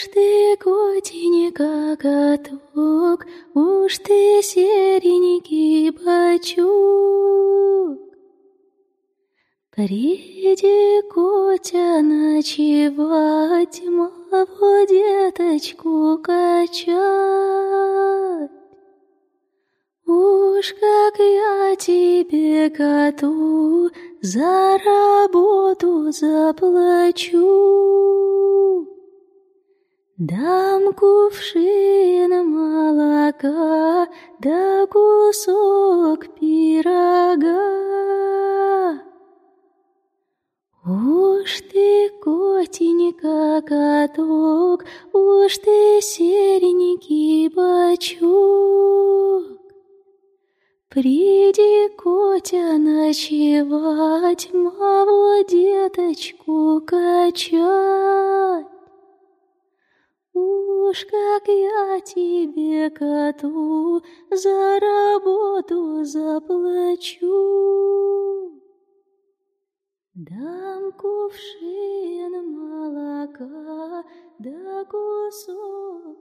Уж ты котенька каток, уж ты серенький бачок. Приди, Котя, ночевать, маму деточку качать. Уж как я тебе, коту, за работу заплачу. Дам кувшин молока, да кусок пирога. Уж ты, котенька, каток, уж ты серенький бачок. Приди, Котя, ночевать, маму деточку качать. Уж как я тебе, коту, за работу заплачу. Дам кувшин молока, да кусок